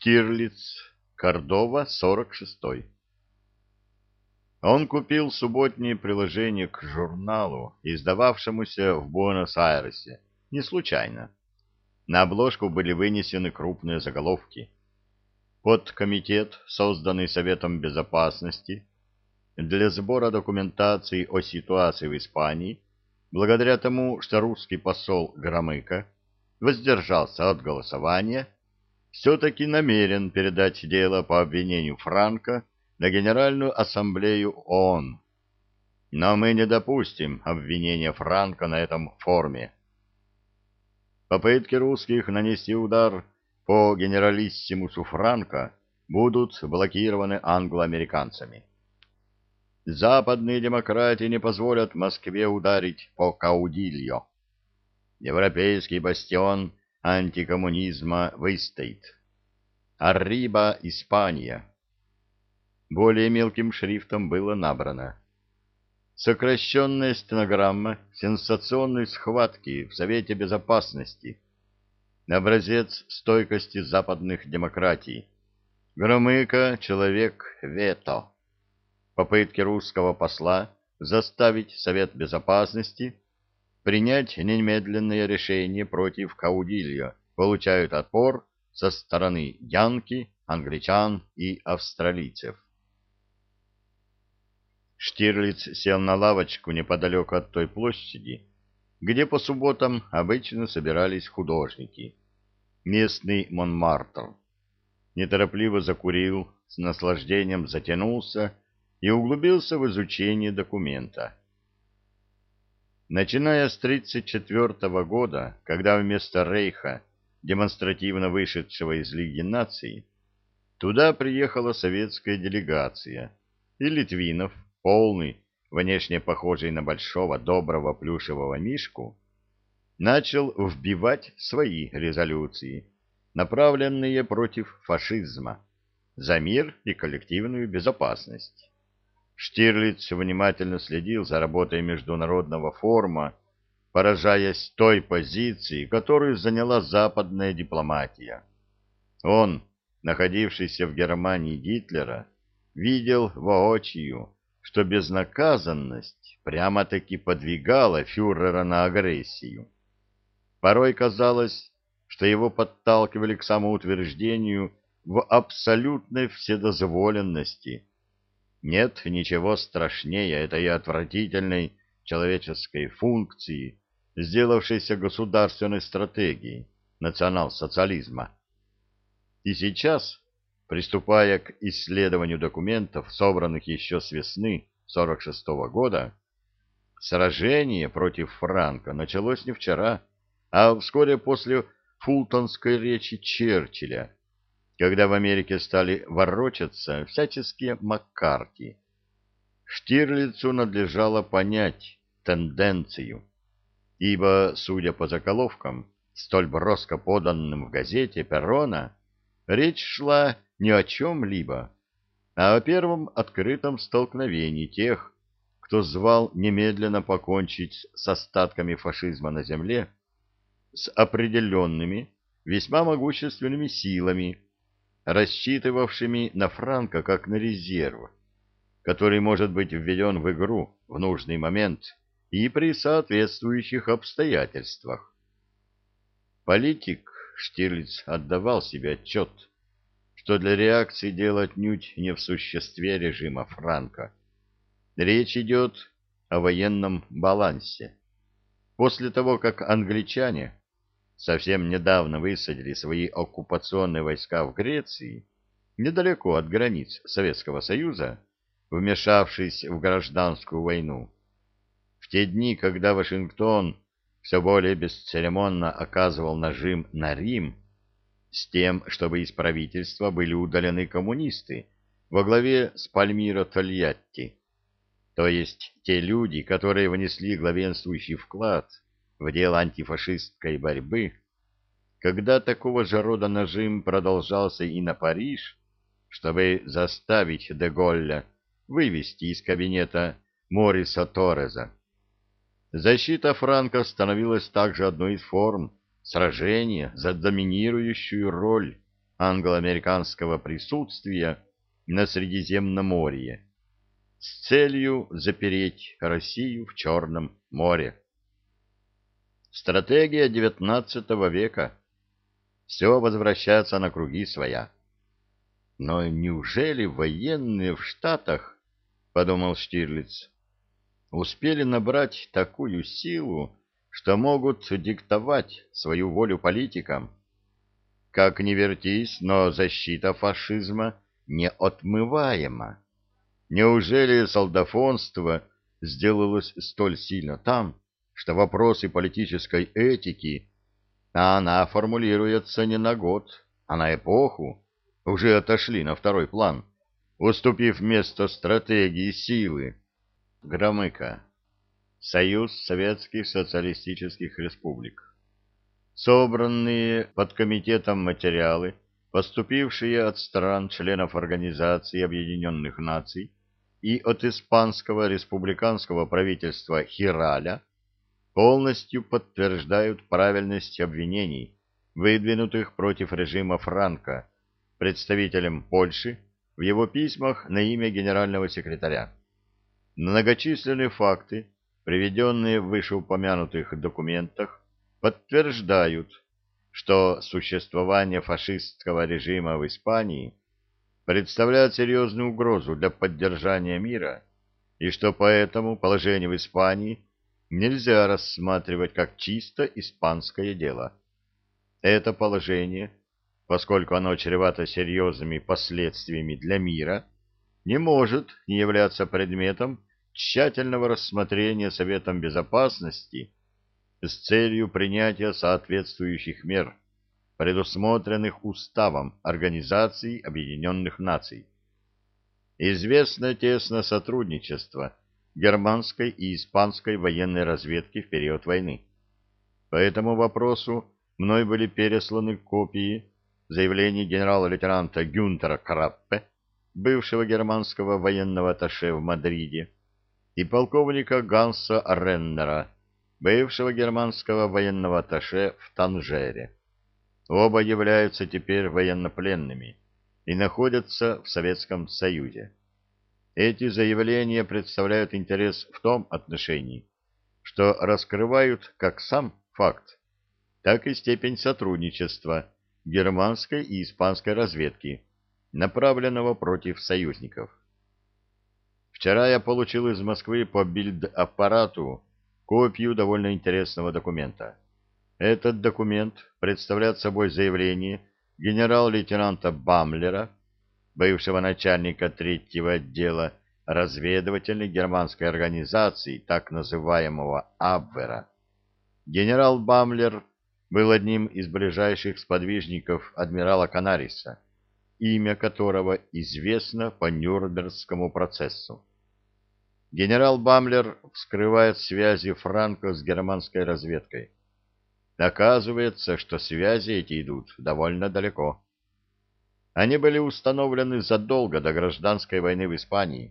Штирлиц, Кордова, 46-й. Он купил субботнее приложение к журналу, издававшемуся в Буэнос-Айресе, не случайно. На обложку были вынесены крупные заголовки. Под комитет, созданный Советом Безопасности для сбора документации о ситуации в Испании, благодаря тому, что русский посол Громыко воздержался от голосования, все-таки намерен передать дело по обвинению Франка на Генеральную Ассамблею ООН. Но мы не допустим обвинения Франка на этом форуме. Попытки русских нанести удар по генералиссимусу Франка будут блокированы англоамериканцами. Западные демократии не позволят Москве ударить по Каудильо. Европейский бастион антикоммунизма выстоит. Арриба, Испания. Более мелким шрифтом было набрано. Сокращенная стенограмма сенсационной схватки в Совете Безопасности. Образец стойкости западных демократий. Громыко, человек, вето. Попытки русского посла заставить Совет Безопасности принять немедленное решение против Каудильо получают отпор со стороны янки, англичан и австралийцев. Штирлиц сел на лавочку неподалеку от той площади, где по субботам обычно собирались художники. Местный Монмартр. Неторопливо закурил, с наслаждением затянулся и углубился в изучение документа. Начиная с 1934 года, когда вместо Рейха, демонстративно вышедшего из Лиги наций, туда приехала советская делегация, и Литвинов, полный, внешне похожий на большого доброго плюшевого мишку, начал вбивать свои резолюции, направленные против фашизма, за мир и коллективную безопасность. Штирлиц внимательно следил за работой Международного форума, поражаясь той позиции, которую заняла западная дипломатия. Он, находившийся в Германии Гитлера, видел воочию, что безнаказанность прямо-таки подвигала фюрера на агрессию. Порой казалось, что его подталкивали к самоутверждению в абсолютной вседозволенности – нет ничего страшнее этой отвратительной человеческой функции, сделавшейся государственной стратегией национал-социализма. И сейчас, приступая к исследованию документов, собранных еще с весны 46 -го года, сражение против Франка началось не вчера, а вскоре после фултонской речи Черчилля, когда в Америке стали ворочаться всяческие Маккарти. Штирлицу надлежало понять тенденцию, ибо, судя по заголовкам, столь броско поданным в газете Перрона, речь шла не о чем-либо, а о первом открытом столкновении тех, кто звал немедленно покончить с остатками фашизма на земле, с определенными, весьма могущественными силами, рассчитывавшими на Франка как на резерв, который может быть введен в игру в нужный момент и при соответствующих обстоятельствах. Политик Штирлиц отдавал себе отчет, что для реакции дело отнюдь не в существе режима Франка. Речь идет о военном балансе. После того, как англичане совсем недавно высадили свои оккупационные войска в Греции, недалеко от границ Советского Союза, вмешавшись в гражданскую войну. В те дни, когда Вашингтон все более бесцеремонно оказывал нажим на Рим, с тем, чтобы из правительства были удалены коммунисты во главе с Пальмиро Тольятти, то есть те люди, которые внесли главенствующий вклад в дело антифашистской борьбы, когда такого же рода нажим продолжался и на Париж, чтобы заставить де Голля вывести из кабинета Мориса Торреза. Защита Франка становилась также одной из форм сражения за доминирующую роль англо-американского присутствия на Средиземноморье с целью запереть Россию в Черном море. Стратегия XIX века. Все возвращается на круги своя. Но неужели военные в Штатах, подумал Штирлиц, успели набрать такую силу, что могут диктовать свою волю политикам? Как ни вертись, но защита фашизма неотмываема. Неужели солдафонство сделалось столь сильно там, что вопросы политической этики, а она формулируется не на год, а на эпоху, уже отошли на второй план, уступив место стратегии силы. Громыко. Союз Советских Социалистических Республик. Собранные под комитетом материалы, поступившие от стран-членов Организации Объединенных Наций, и от испанского республиканского правительства Хираля полностью подтверждают правильность обвинений, выдвинутых против режима Франка представителем Польши в его письмах на имя генерального секретаря. Многочисленные факты, приведенные в вышеупомянутых документах, подтверждают, что существование фашистского режима в Испании – представляет серьезную угрозу для поддержания мира, и что поэтому положение в Испании нельзя рассматривать как чисто испанское дело. Это положение, поскольку оно чревато серьезными последствиями для мира, не может не являться предметом тщательного рассмотрения Советом Безопасности с целью принятия соответствующих мер предусмотренных Уставом Организации Объединенных Наций. Известно тесное сотрудничество германской и испанской военной разведки в период войны. По этому вопросу мной были пересланы копии заявлений генерала-лейтенанта Гюнтера Краппе, бывшего германского военного атташе в Мадриде, и полковника Ганса Реннера, бывшего германского военного атташе в Танжере. Оба являются теперь военнопленными и находятся в Советском Союзе. Эти заявления представляют интерес в том отношении, что раскрывают как сам факт, так и степень сотрудничества германской и испанской разведки, направленного против союзников. Вчера я получил из Москвы по бильд-аппарату копию довольно интересного документа. Этот документ представляет собой заявление генерал-лейтенанта Бамлера, бывшего начальника третьего отдела разведывательной германской организации, так называемого Абвера. Генерал Бамлер был одним из ближайших сподвижников адмирала Канариса, имя которого известно по Нюрнбергскому процессу. Генерал Бамлер вскрывает связи Франко с германской разведкой. Оказывается, что связи эти идут довольно далеко. Они были установлены задолго до гражданской войны в Испании.